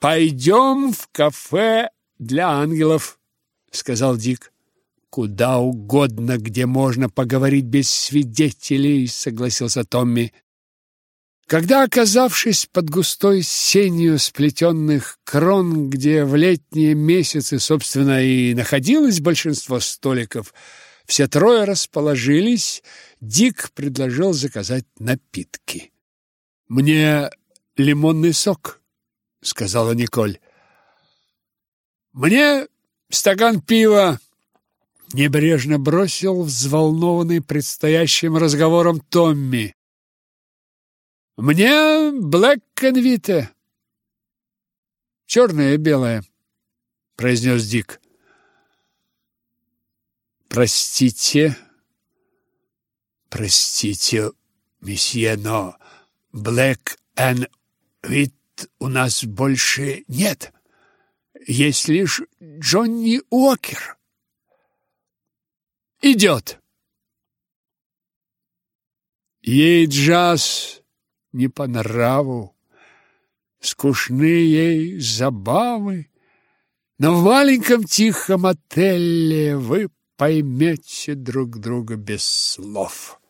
Пойдем в кафе для ангелов, сказал Дик. Куда угодно, где можно поговорить без свидетелей, согласился Томми. Когда, оказавшись под густой сенью сплетенных крон, где в летние месяцы, собственно, и находилось большинство столиков, все трое расположились, Дик предложил заказать напитки. «Мне лимонный сок», — сказала Николь. «Мне стакан пива», — небрежно бросил взволнованный предстоящим разговором Томми. Мне блэк конвите. Черное и белое, произнес Дик. Простите, простите, месье, но блэк and вит у нас больше нет. Есть лишь Джонни Уокер. Идет. Ей джаз не по нраву. Скучны ей забавы, но в маленьком тихом отеле вы поймете друг друга без слов.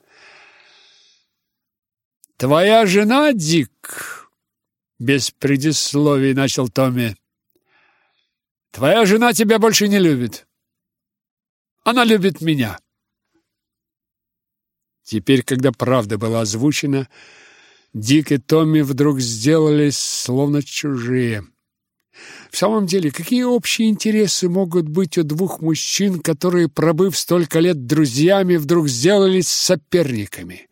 Твоя жена, Дик, без предисловий начал Томми. Твоя жена тебя больше не любит. Она любит меня. Теперь, когда правда была озвучена, Дик и Томми вдруг сделались словно чужие. В самом деле, какие общие интересы могут быть у двух мужчин, которые, пробыв столько лет друзьями, вдруг сделались соперниками?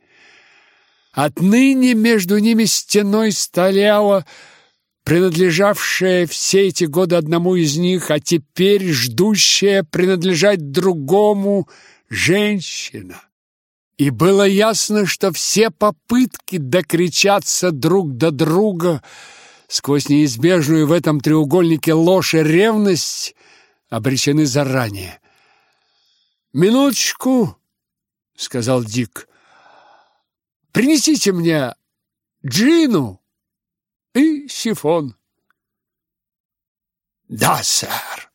Отныне между ними стеной стояла принадлежавшая все эти годы одному из них, а теперь ждущая принадлежать другому женщина. И было ясно, что все попытки докричаться друг до друга сквозь неизбежную в этом треугольнике ложь и ревность обречены заранее. «Минуточку», — сказал Дик, — «принесите мне джину и сифон». «Да, сэр».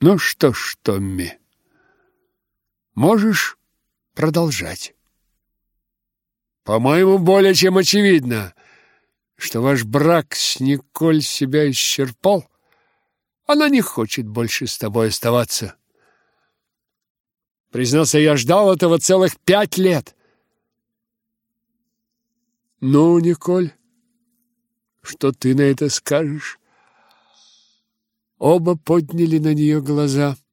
«Ну что ж, Томми?» Можешь продолжать. По-моему, более чем очевидно, что ваш брак с Николь себя исчерпал. Она не хочет больше с тобой оставаться. Признался, я ждал этого целых пять лет. Ну, Николь, что ты на это скажешь? Оба подняли на нее глаза. —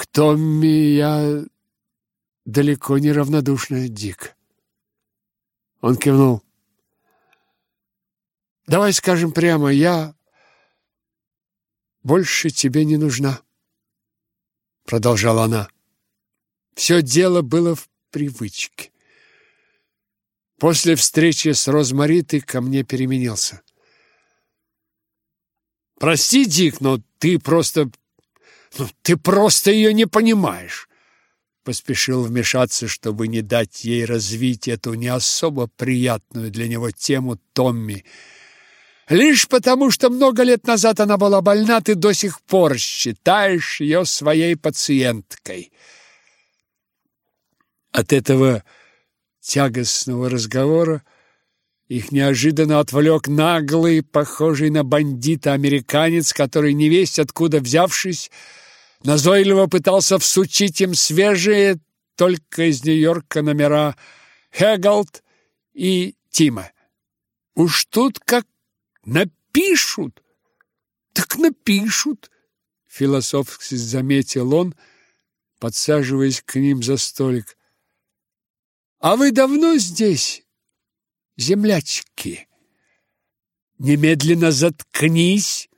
к Томми я далеко не равнодушная, Дик. Он кивнул. Давай скажем прямо, я больше тебе не нужна, продолжала она. Все дело было в привычке. После встречи с Розмари ты ко мне переменился. Прости, Дик, но ты просто ну, ты просто ее не понимаешь. Поспешил вмешаться, чтобы не дать ей развить эту не особо приятную для него тему Томми. Лишь потому, что много лет назад она была больна, ты до сих пор считаешь ее своей пациенткой. От этого тягостного разговора их неожиданно отвлек наглый, похожий на бандита американец, который, невесть откуда взявшись, назойливо пытался всучить им свежие, только из Нью-Йорка номера Хегалд и Тима. Уж тут как напишут, так напишут, философски заметил он, подсаживаясь к ним за столик. А вы давно здесь, землячки? Немедленно заткнись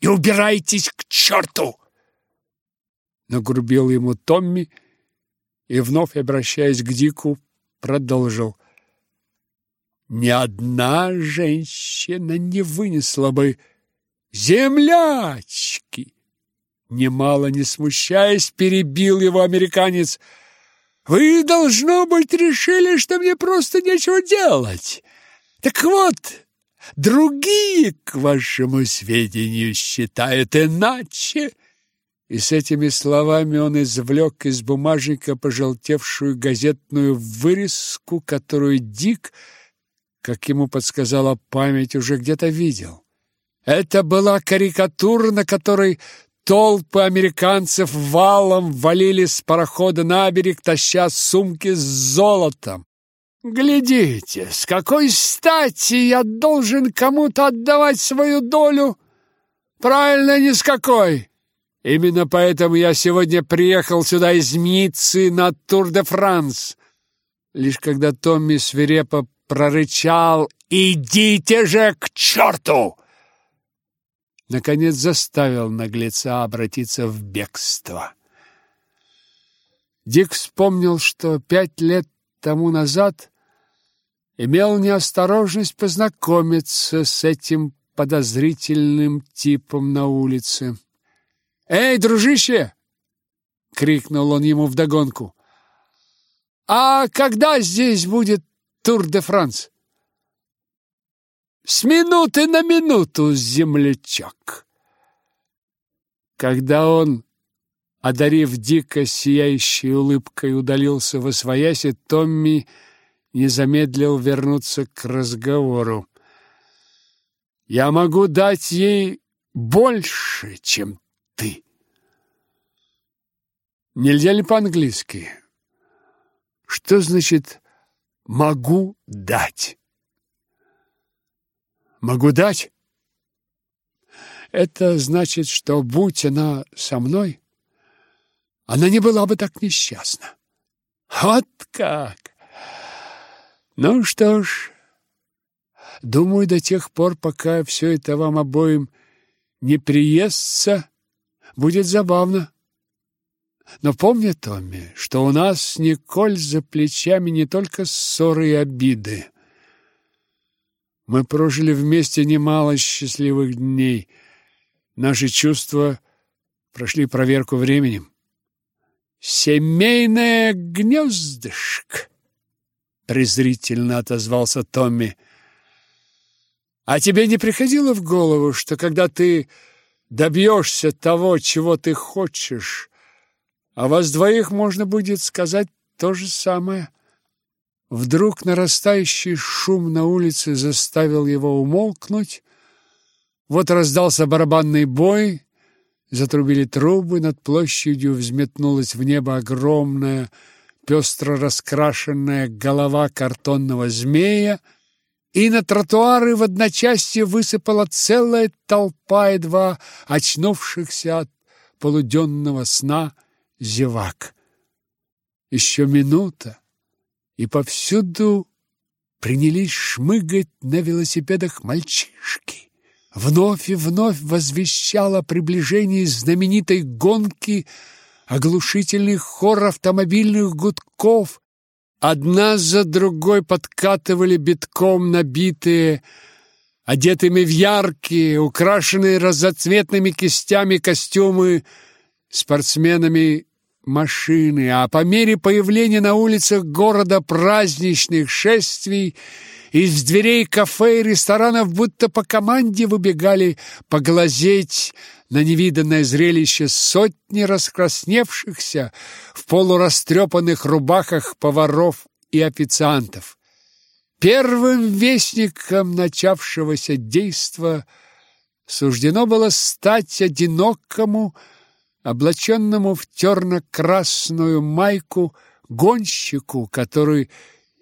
и убирайтесь к черту! нагрубил ему Томми и, вновь обращаясь к Дику, продолжил. Ни одна женщина не вынесла бы землячки. Немало не смущаясь, перебил его американец. Вы, должно быть, решили, что мне просто нечего делать. Так вот, другие, к вашему сведению, считают иначе. И с этими словами он извлек из бумажника пожелтевшую газетную вырезку, которую Дик, как ему подсказала память, уже где-то видел. Это была карикатура, на которой толпы американцев валом валили с парохода на берег, таща сумки с золотом. Глядите, с какой стати я должен кому-то отдавать свою долю? Правильно, ни с какой. Именно поэтому я сегодня приехал сюда из Ниццы на Тур-де-Франс. Лишь когда Томми свирепо прорычал «Идите же к черту!» Наконец заставил наглеца обратиться в бегство. Дик вспомнил, что пять лет тому назад имел неосторожность познакомиться с этим подозрительным типом на улице. «Эй, дружище!» — крикнул он ему вдогонку. «А когда здесь будет Тур-де-Франс?» «С минуты на минуту, землячок!» Когда он, одарив дико сияющей улыбкой, удалился во свояси, Томми не замедлил вернуться к разговору. «Я могу дать ей больше, чем ты». Нельзя ли по-английски? Что значит «могу дать»? Могу дать? Это значит, что, будь она со мной, она не была бы так несчастна. Вот как! Ну что ж, думаю, до тех пор, пока все это вам обоим не приестся, будет забавно. Но помни, Томми, что у нас с Николь за плечами не только ссоры и обиды. Мы прожили вместе немало счастливых дней. Наши чувства прошли проверку временем. «Семейное гнездышко!» презрительно отозвался Томми. А тебе не приходило в голову, что когда ты добьешься того, чего ты хочешь, а вас двоих можно будет сказать то же самое? Вдруг нарастающий шум на улице заставил его умолкнуть. Вот раздался барабанный бой, затрубили трубы, над площадью взметнулась в небо огромная пестро раскрашенная голова картонного змея, и на тротуары в одночасье высыпала целая толпа едва очнувшихся от полуденного сна зевак. Еще минута, и повсюду принялись шмыгать на велосипедах мальчишки. Вновь и вновь возвещало о приближении знаменитой гонки – оглушительный хор автомобильных гудков. Одна за другой подкатывали битком набитые, одетыми в яркие, украшенные разноцветными кистями костюмы спортсменами машины, а по мере появления на улицах города праздничных шествий из дверей кафе и ресторанов будто по команде выбегали поглазеть на невиданное зрелище сотни раскрасневшихся в полурастрепанных рубахах поваров и официантов. Первым вестником начавшегося действа суждено было стать одинокому, облаченному в терно-красную майку гонщику, который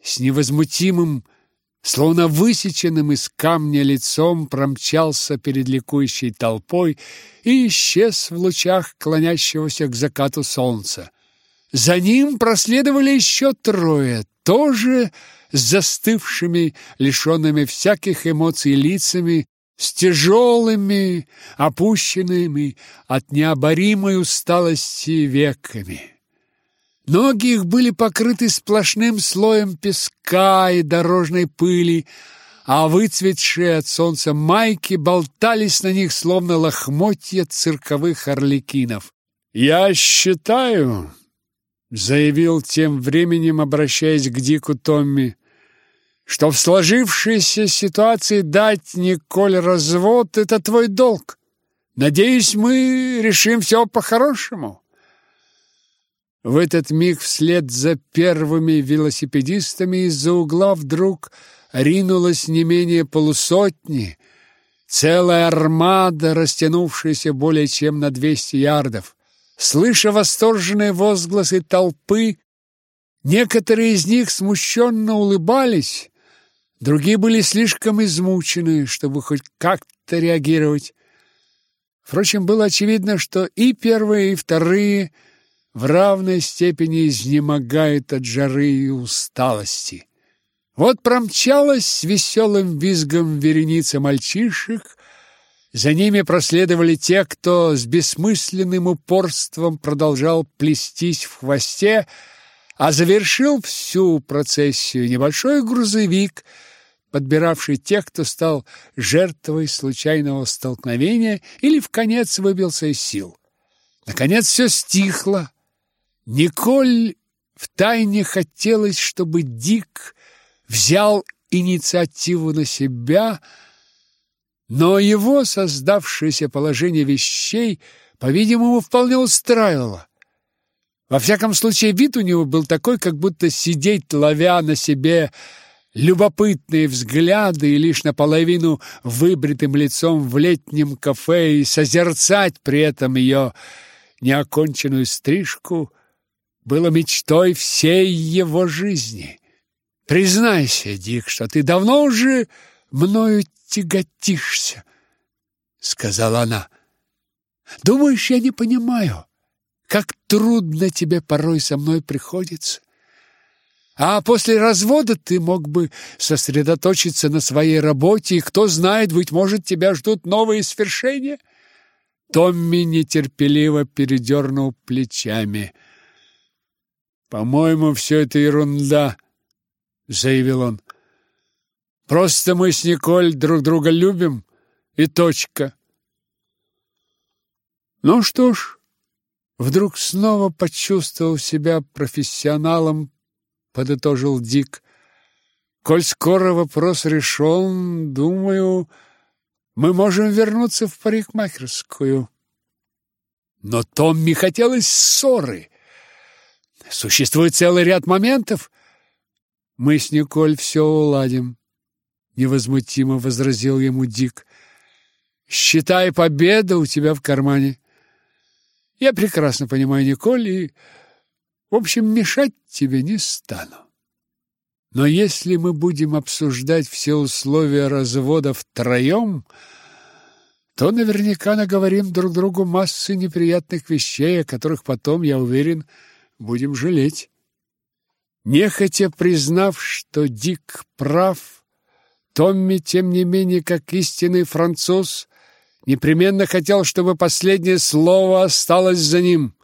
с невозмутимым словно высеченным из камня лицом промчался перед ликующей толпой и исчез в лучах клонящегося к закату солнца. За ним проследовали еще трое, тоже с застывшими, лишенными всяких эмоций лицами, с тяжелыми, опущенными от необоримой усталости веками. Ноги их были покрыты сплошным слоем песка и дорожной пыли, а выцветшие от солнца майки болтались на них, словно лохмотья цирковых орликинов. «Я считаю», — заявил тем временем, обращаясь к Дику Томми, что в сложившейся ситуации дать Николь развод – это твой долг. Надеюсь, мы решим все по-хорошему». В этот миг вслед за первыми велосипедистами из-за угла вдруг ринулось не менее полусотни, целая армада, растянувшаяся более чем на двести ярдов. Слыша восторженные возгласы толпы, некоторые из них смущенно улыбались, другие были слишком измучены, чтобы хоть как-то реагировать. Впрочем, было очевидно, что и первые, и вторые в равной степени изнемогают от жары и усталости. Вот промчалась с веселым визгом вереница мальчишек, за ними проследовали те, кто с бессмысленным упорством продолжал плестись в хвосте, а завершил всю процессию небольшой грузовик, подбиравший тех, кто стал жертвой случайного столкновения или в конец выбился из сил. Наконец все стихло. Николь втайне хотелось, чтобы Дик взял инициативу на себя, но его создавшееся положение вещей, по-видимому, вполне устраивало. Во всяком случае, вид у него был такой, как будто сидеть, ловя на себе любопытные взгляды и лишь наполовину выбритым лицом в летнем кафе и созерцать при этом ее неоконченную стрижку было мечтой всей его жизни. Признайся, Дик, что ты давно уже мною тяготишься, сказала она. Думаешь, я не понимаю, как трудно тебе порой со мной приходится? А после развода ты мог бы сосредоточиться на своей работе, и кто знает, быть может, тебя ждут новые свершения. Томми нетерпеливо передернул плечами. По-моему, все это ерунда заявил он. Просто мы с Николь друг друга любим и точка. Ну что ж, вдруг снова почувствовал себя профессионалом, подытожил Дик. Коль скоро вопрос решен, думаю, мы можем вернуться в парикмахерскую. Но Томми хотелось ссоры. Существует целый ряд моментов, мы с Николь все уладим, невозмутимо возразил ему Дик. Считай, победа у тебя в кармане. Я прекрасно понимаю Николь и, в общем, мешать тебе не стану. Но если мы будем обсуждать все условия развода втроем, то наверняка наговорим друг другу массы неприятных вещей, о которых потом, я уверен, будем жалеть. Нехотя признав, что Дик прав, Томми, тем не менее, как истинный француз, непременно хотел, чтобы последнее слово осталось за ним.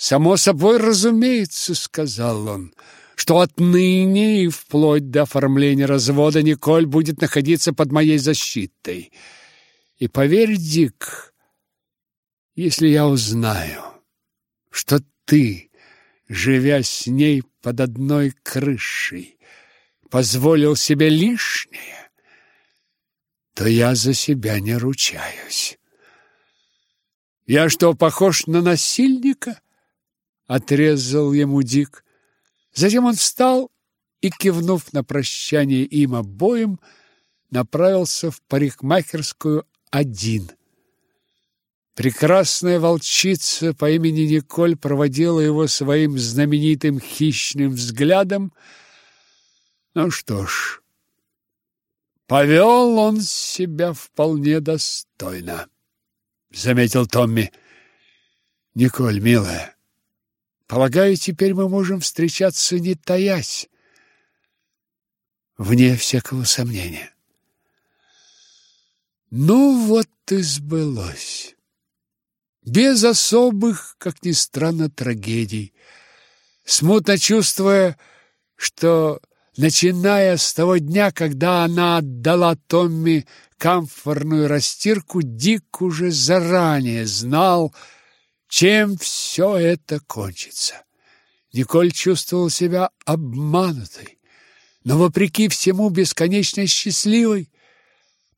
«Само собой разумеется», — сказал он, — «что отныне и вплоть до оформления развода Николь будет находиться под моей защитой. И поверь, Дик, если я узнаю, что ты...» живя с ней под одной крышей, позволил себе лишнее, то я за себя не ручаюсь. Я что, похож на насильника? Отрезал ему Дик. Затем он встал и, кивнув на прощание им обоим, направился в парикмахерскую один. Прекрасная волчица по имени Николь проводила его своим знаменитым хищным взглядом. Ну что ж, повел он себя вполне достойно, заметил Томми. Николь, милая, полагаю, теперь мы можем встречаться не таясь, вне всякого сомнения. Ну вот и сбылось без особых, как ни странно, трагедий. Смутно чувствуя, что, начиная с того дня, когда она отдала Томми камфорную растирку, Дик уже заранее знал, чем все это кончится. Николь чувствовал себя обманутой, но вопреки всему бесконечно счастливой,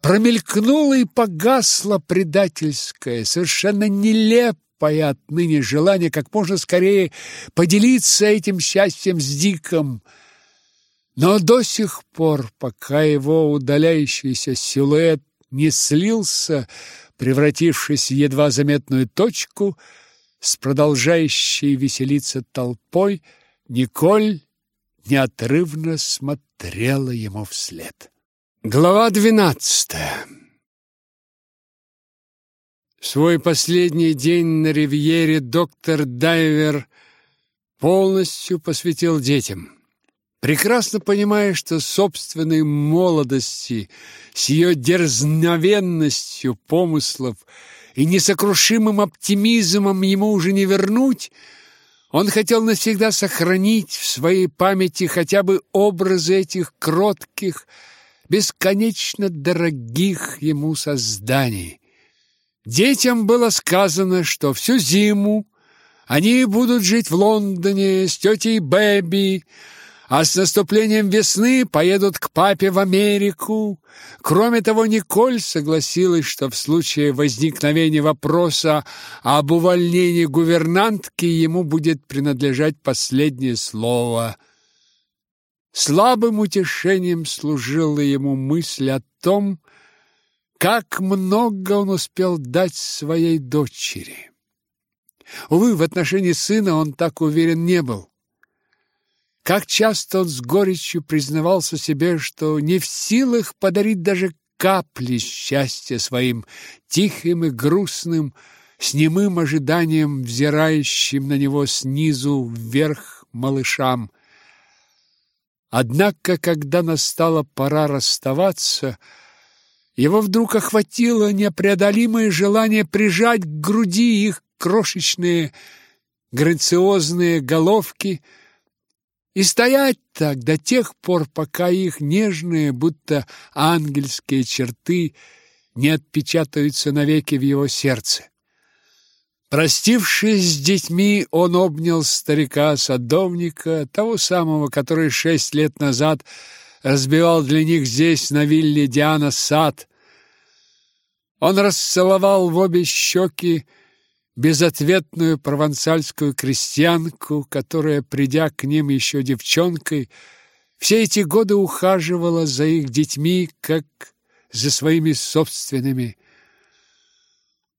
промелькнуло и погасло предательское, совершенно нелепое отныне желание как можно скорее поделиться этим счастьем с Диком. Но до сих пор, пока его удаляющийся силуэт не слился, превратившись в едва заметную точку, с продолжающей веселиться толпой, Николь неотрывно смотрела ему вслед. Глава двенадцатая В свой последний день на ривьере доктор Дайвер полностью посвятил детям. Прекрасно понимая, что собственной молодости с ее дерзновенностью помыслов и несокрушимым оптимизмом ему уже не вернуть, он хотел навсегда сохранить в своей памяти хотя бы образы этих кротких, бесконечно дорогих ему созданий. Детям было сказано, что всю зиму они будут жить в Лондоне с тетей Бэби, а с наступлением весны поедут к папе в Америку. Кроме того, Николь согласилась, что в случае возникновения вопроса об увольнении гувернантки ему будет принадлежать последнее слово – Слабым утешением служила ему мысль о том, как много он успел дать своей дочери. Увы, в отношении сына он так уверен не был. Как часто он с горечью признавался себе, что не в силах подарить даже капли счастья своим тихим и грустным, с немым ожиданием взирающим на него снизу вверх малышам – Однако, когда настала пора расставаться, его вдруг охватило непреодолимое желание прижать к груди их крошечные грациозные головки и стоять так до тех пор, пока их нежные, будто ангельские черты не отпечатаются навеки в его сердце. Простившись с детьми, он обнял старика-садовника, того самого, который шесть лет назад разбивал для них здесь, на вилле Диана, сад. Он расцеловал в обе щеки безответную провансальскую крестьянку, которая, придя к ним еще девчонкой, все эти годы ухаживала за их детьми, как за своими собственными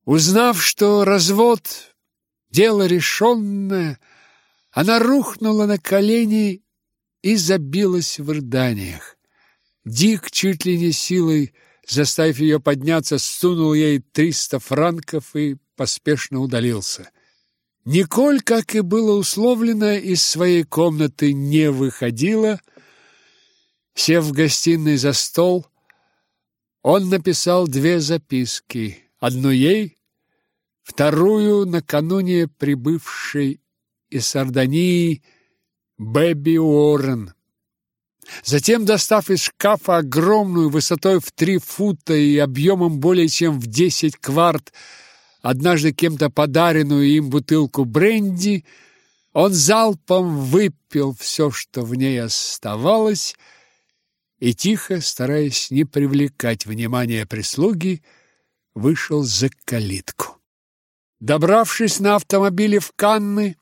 Узнав, что развод — дело решенное, она рухнула на колени и забилась в рыданиях. Дик чуть ли не силой, заставив ее подняться, сунул ей триста франков и поспешно удалился. Николь, как и было условлено, из своей комнаты не выходила. Сев в гостиной за стол, он написал две записки — Одну ей, вторую накануне прибывшей из Сардонии Бэби Уоррен. Затем, достав из шкафа огромную высотой в три фута и объемом более чем в десять кварт, однажды кем-то подаренную им бутылку бренди, он залпом выпил все, что в ней оставалось, и тихо, стараясь не привлекать внимания прислуги, вышел за калитку. Добравшись на автомобиле в Канны,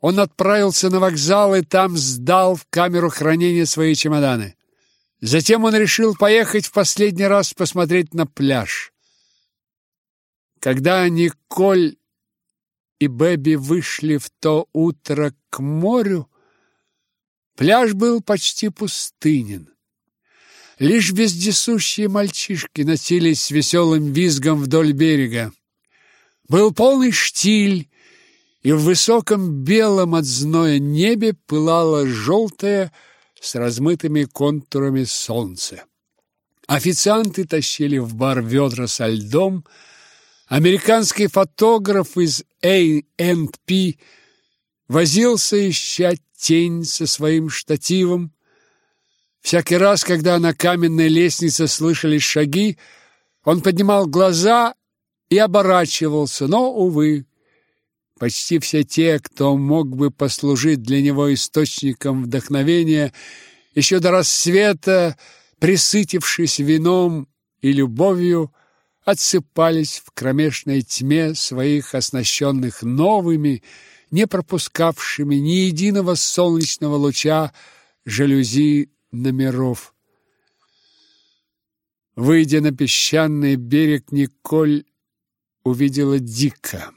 он отправился на вокзал и там сдал в камеру хранения свои чемоданы. Затем он решил поехать в последний раз посмотреть на пляж. Когда Николь и Бэби вышли в то утро к морю, пляж был почти пустынен. Лишь вездесущие мальчишки носились с веселым визгом вдоль берега. Был полный штиль, и в высоком белом от зноя небе пылало желтое с размытыми контурами солнце. Официанты тащили в бар ведра со льдом, американский фотограф из A&P возился ища тень со своим штативом, Всякий раз, когда на каменной лестнице слышались шаги, он поднимал глаза и оборачивался, но, увы, почти все те, кто мог бы послужить для него источником вдохновения, еще до рассвета, присытившись вином и любовью, отсыпались в кромешной тьме своих оснащенных новыми, не пропускавшими ни единого солнечного луча жалюзи номеров. Выйдя на песчаный берег, Николь увидела Дика.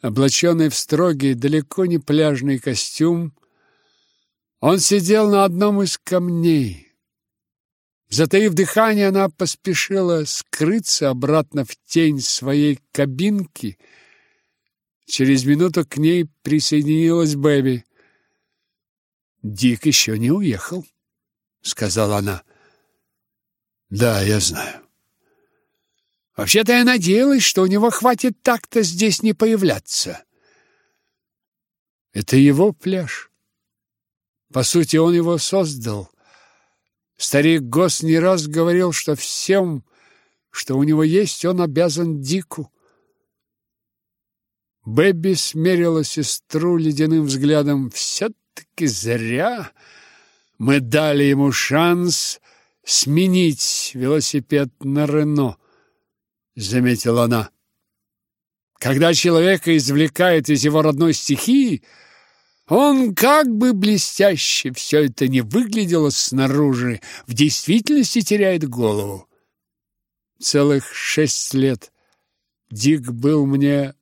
Облаченный в строгий, далеко не пляжный костюм, он сидел на одном из камней. Затаив дыхание, она поспешила скрыться обратно в тень своей кабинки. Через минуту к ней присоединилась Бэби. «Дик еще не уехал», — сказала она. «Да, я знаю». «Вообще-то я надеялась, что у него хватит так-то здесь не появляться». «Это его пляж». По сути, он его создал. Старик Гос не раз говорил, что всем, что у него есть, он обязан Дику. Бэби смерила сестру ледяным взглядом. Все-таки зря мы дали ему шанс сменить велосипед на Рено, заметила она. Когда человека извлекают из его родной стихии, он, как бы блестяще все это не выглядело снаружи, в действительности теряет голову. Целых шесть лет Дик был мне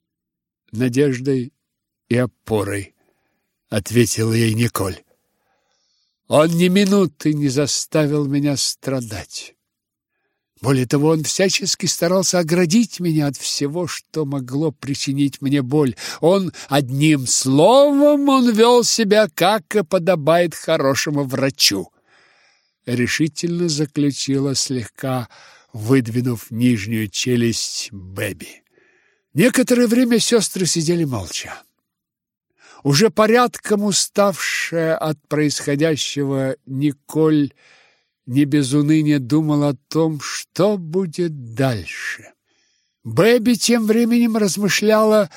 надеждой и опорой, ответила ей Николь. Он ни минуты не заставил меня страдать. Более того, он всячески старался оградить меня от всего, что могло причинить мне боль. Он, одним словом, он вел себя, как и подобает хорошему врачу. Решительно заключила слегка, выдвинув нижнюю челюсть Бэби. Некоторое время сестры сидели молча. Уже порядком уставшая от происходящего, Николь не без уныния думал о том, что будет дальше. Бэби тем временем размышляла,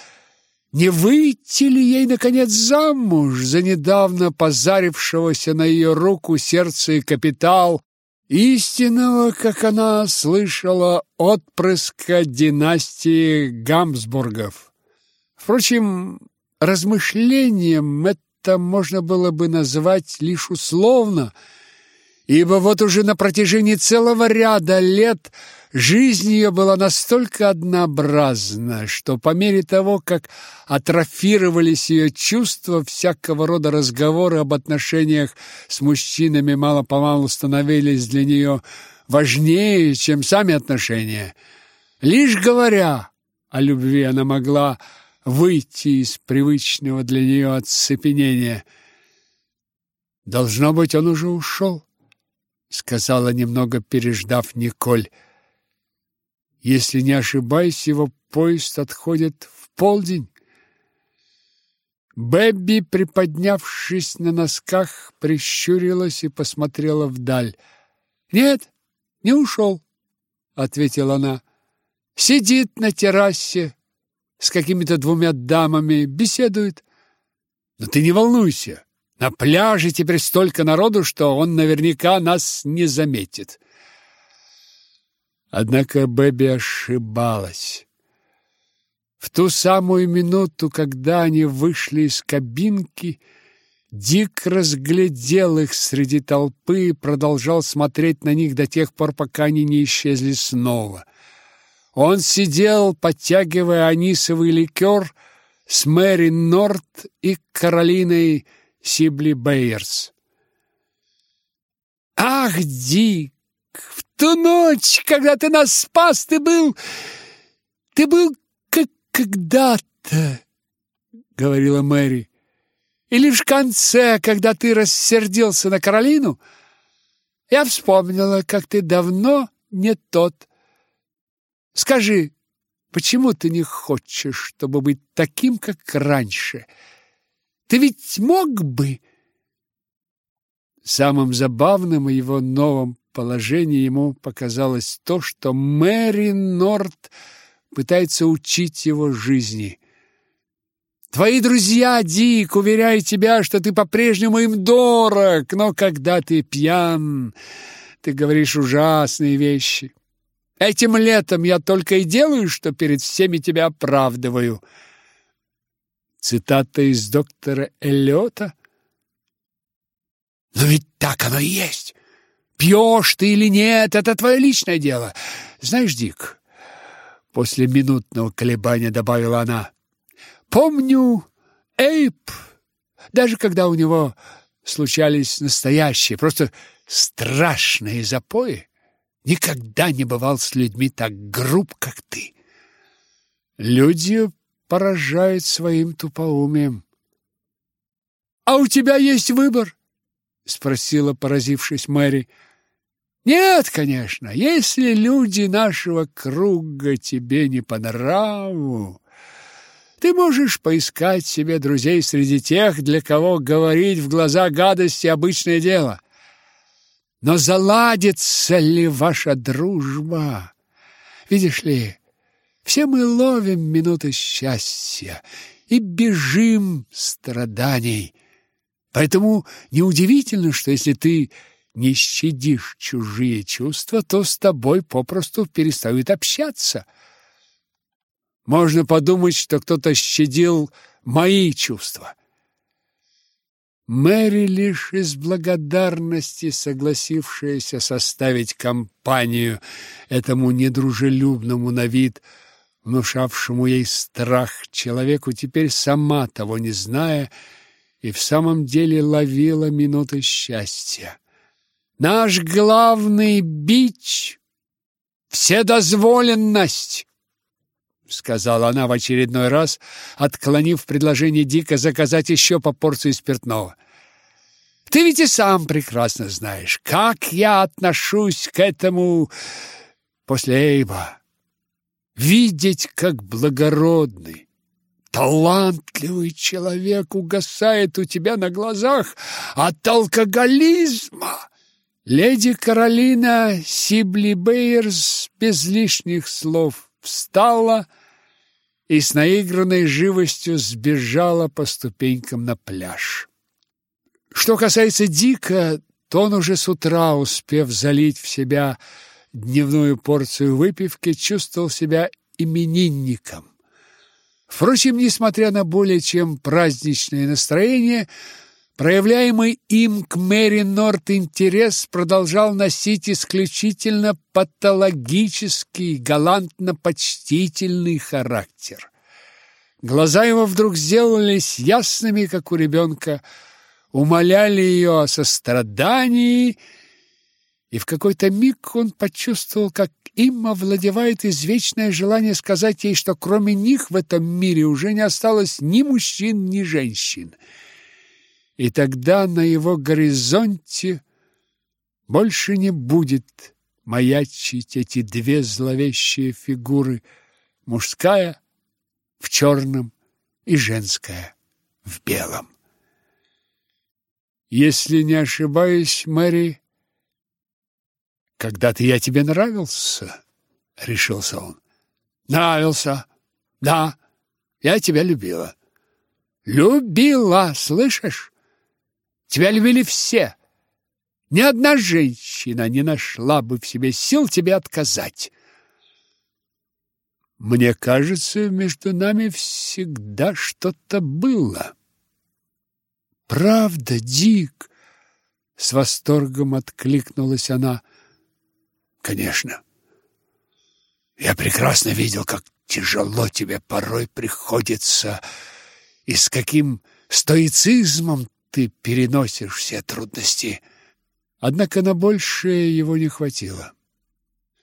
не выйти ли ей, наконец, замуж за недавно позарившегося на ее руку сердце и капитал, истинного, как она слышала, отпрыска династии Гамсбургов. Впрочем, размышлением это можно было бы назвать лишь условно – ибо вот уже на протяжении целого ряда лет жизнь ее была настолько однообразна, что по мере того, как атрофировались ее чувства, всякого рода разговоры об отношениях с мужчинами мало-помалу становились для нее важнее, чем сами отношения. Лишь говоря о любви, она могла выйти из привычного для нее оцепенения. Должно быть, он уже ушел сказала немного переждав Николь. Если не ошибаюсь, его поезд отходит в полдень. Бэбби, приподнявшись на носках, прищурилась и посмотрела вдаль. «Нет, не ушел», — ответила она. «Сидит на террасе с какими-то двумя дамами, беседует. Но ты не волнуйся, на пляже теперь столько народу, что он наверняка нас не заметит. Однако Бэби ошибалась. В ту самую минуту, когда они вышли из кабинки, Дик разглядел их среди толпы и продолжал смотреть на них до тех пор, пока они не исчезли снова. Он сидел, подтягивая анисовый ликер с Мэри Норт и Каролиной Сибли Бейерс. «Ах, Дик, в ту ночь, когда ты нас спас, ты был... ты был как когда-то», — говорила Мэри. «И лишь в конце, когда ты рассердился на Каролину, я вспомнила, как ты давно не тот. Скажи, почему ты не хочешь, чтобы быть таким, как раньше?» Ты ведь мог бы...» Самым забавным его новом положении ему показалось то, что Мэри Норт пытается учить его жизни. Твои друзья, Дик, уверяют тебя, что ты по-прежнему им дорог, но когда ты пьян, ты говоришь ужасные вещи. Этим летом я только и делаю, что перед всеми тебя оправдываю. Цитата из доктора Эллиота. Но ведь так оно и есть. Пьешь ты или нет, это твое личное дело. Знаешь, Дик, после минутного колебания добавила она, помню Эйп, даже когда у него случались настоящие, просто страшные запои, никогда не бывал с людьми так груб, как ты. Люди поражают своим тупоумием. А у тебя есть выбор? спросила, поразившись Мэри. Нет, конечно, если люди нашего круга тебе не по нраву, ты можешь поискать себе друзей среди тех, для кого говорить в глаза гадости обычное дело. Но заладится ли ваша дружба? Видишь ли, все мы ловим минуты счастья и бежим страданий. Поэтому неудивительно, что если ты не щадишь чужие чувства, то с тобой попросту перестают общаться. Можно подумать, что кто-то щадил мои чувства. Мэри лишь из благодарности, согласившаяся составить компанию этому недружелюбному на вид, внушавшему ей страх человеку, теперь сама того не зная, и в самом деле ловила минуты счастья. Наш главный бич — вседозволенность, — сказала она в очередной раз, отклонив предложение Дика заказать еще по порции спиртного. «Ты ведь и сам прекрасно знаешь, как я отношусь к этому после Эйба. Видеть, как благородный, талантливый человек угасает у тебя на глазах от алкоголизма». Леди Каролина Сибли Бейерс без лишних слов встала и с наигранной живостью сбежала по ступенькам на пляж. Что касается Дика, то он уже с утра, успев залить в себя дневную порцию выпивки, чувствовал себя именинником. Впрочем, несмотря на более чем праздничное настроение, Проявляемый им к Мэри Норт интерес продолжал носить исключительно патологический, галантно-почтительный характер. Глаза его вдруг сделались ясными, как у ребенка, умоляли ее о сострадании, в какой-то миг он почувствовал, как им овладевает извечное желание сказать ей, что кроме них в этом мире уже не осталось ни мужчин, ни женщин — и тогда на его горизонте больше не будет маячить эти две зловещие фигуры, мужская в черном и женская в белом. Если не ошибаюсь, Мэри, когда-то я тебе нравился, решился он. Нравился. Да, я тебя любила. Любила, слышишь? Тебя любили все. Ни одна женщина не нашла бы в себе сил тебе отказать. Мне кажется, между нами всегда что-то было. Правда, Дик? С восторгом откликнулась она. Конечно. Я прекрасно видел, как тяжело тебе порой приходится и с каким стоицизмом ты переносишь все трудности. Однако на большее его не хватило.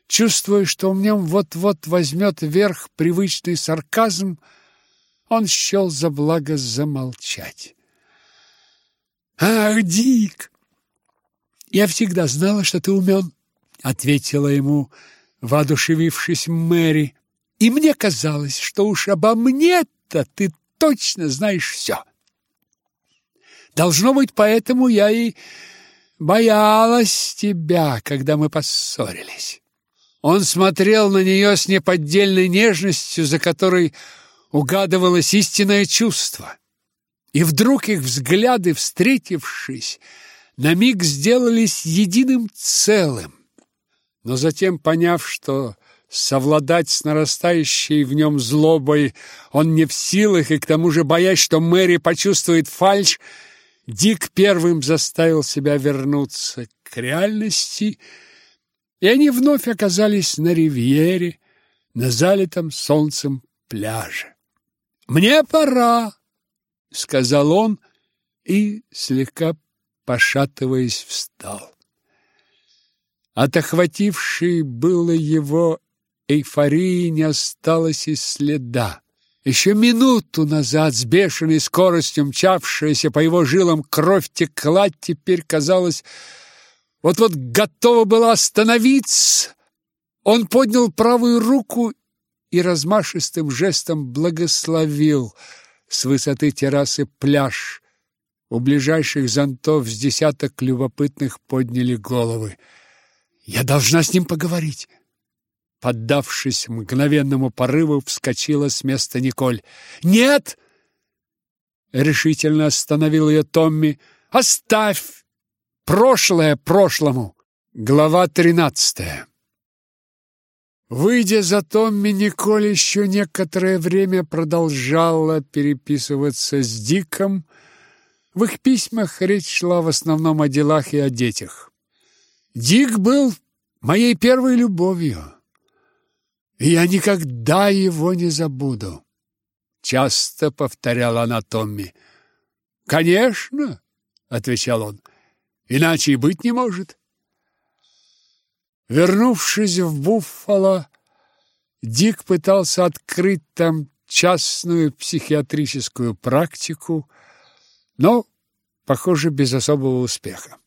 Чувствуя, что в нем вот-вот возьмет верх привычный сарказм, он счел за благо замолчать. «Ах, Дик! Я всегда знала, что ты умен», — ответила ему, воодушевившись Мэри. «И мне казалось, что уж обо мне-то ты точно знаешь все». Должно быть, поэтому я и боялась тебя, когда мы поссорились. Он смотрел на нее с неподдельной нежностью, за которой угадывалось истинное чувство. И вдруг их взгляды, встретившись, на миг сделались единым целым. Но затем, поняв, что совладать с нарастающей в нем злобой он не в силах, и к тому же боясь, что Мэри почувствует фальшь, Дик первым заставил себя вернуться к реальности, и они вновь оказались на ривьере, на залитом солнцем пляже. «Мне пора!» — сказал он и, слегка пошатываясь, встал. От охватившей было его эйфории не осталось и следа. Еще минуту назад с бешеной скоростью мчавшаяся по его жилам кровь текла, теперь казалось, вот-вот готова была остановиться. Он поднял правую руку и размашистым жестом благословил с высоты террасы пляж. У ближайших зонтов с десяток любопытных подняли головы. «Я должна с ним поговорить!» Поддавшись мгновенному порыву, вскочила с места Николь. «Нет!» Решительно остановил ее Томми. «Оставь! Прошлое прошлому!» Глава тринадцатая Выйдя за Томми, Николь еще некоторое время продолжала переписываться с Диком. В их письмах речь шла в основном о делах и о детях. Дик был моей первой любовью, и я никогда его не забуду. Часто повторяла она Томми. «Конечно», — отвечал он, — «иначе и быть не может». Вернувшись в Буффало, Дик пытался открыть там частную психиатрическую практику, но, похоже, без особого успеха.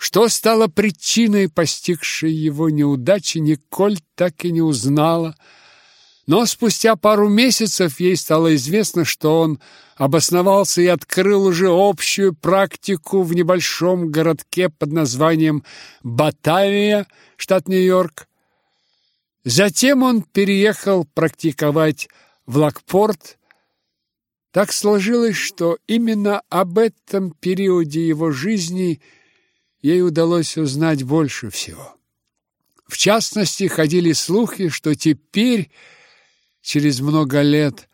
Что стало причиной постигшей его неудачи, Николь так и не узнала, но спустя пару месяцев ей стало известно, что он обосновался и открыл уже общую практику в небольшом городке под названием Батавия, штат Нью-Йорк. Затем он переехал практиковать в Лакпорт. Так сложилось, что именно об этом периоде его жизни ей удалось узнать больше всего. В частности, ходили слухи, что теперь через много лет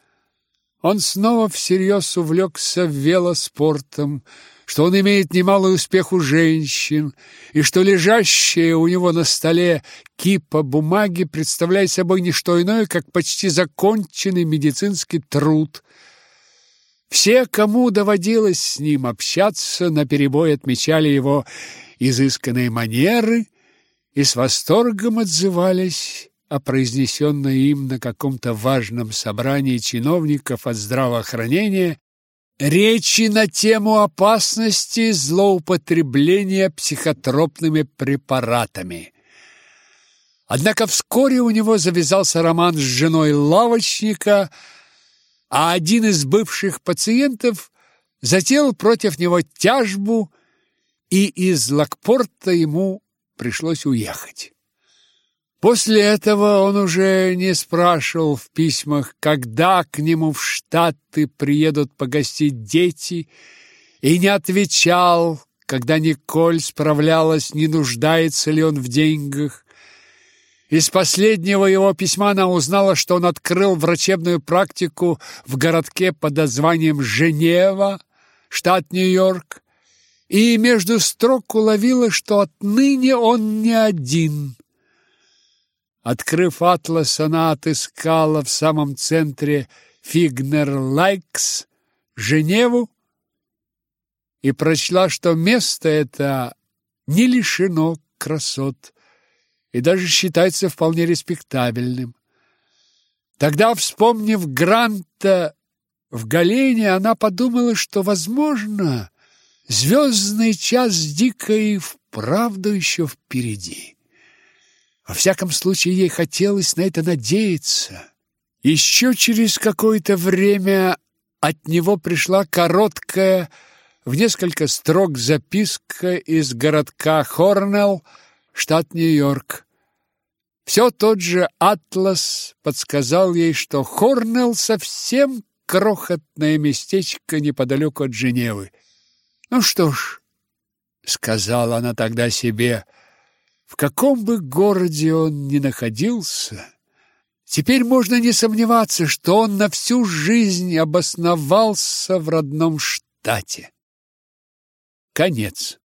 он снова всерьез увлекся велоспортом, что он имеет немалый успех у женщин, и что лежащая у него на столе кипа бумаги представляет собой не что иное, как почти законченный медицинский труд. Все, кому доводилось с ним общаться, наперебой отмечали его изысканные манеры и с восторгом отзывались о произнесенной им на каком-то важном собрании чиновников от здравоохранения речи на тему опасности злоупотребления психотропными препаратами. Однако вскоре у него завязался роман с женой лавочника, а один из бывших пациентов затеял против него тяжбу, и из Лакпорта ему пришлось уехать. После этого он уже не спрашивал в письмах, когда к нему в Штаты приедут погостить дети, и не отвечал, когда Николь справлялась, не нуждается ли он в деньгах. Из последнего его письма она узнала, что он открыл врачебную практику в городке под названием Женева, штат Нью-Йорк, и между строк уловила, что отныне он не один – Открыв атлас, она отыскала в самом центре Фигнер-Лайкс Женеву и прочла, что место это не лишено красот и даже считается вполне респектабельным. Тогда, вспомнив Гранта в Галене, она подумала, что, возможно, звездный час дикой вправду еще впереди. Во всяком случае, ей хотелось на это надеяться. Еще через какое-то время от него пришла короткая, в несколько строк записка из городка Хорнелл, штат Нью-Йорк. Все тот же Атлас подсказал ей, что Хорнелл совсем крохотное местечко неподалеку от Женевы. Ну что ж, сказала она тогда себе, в каком бы городе он ни находился, теперь можно не сомневаться, что он на всю жизнь обосновался в родном штате. Конец.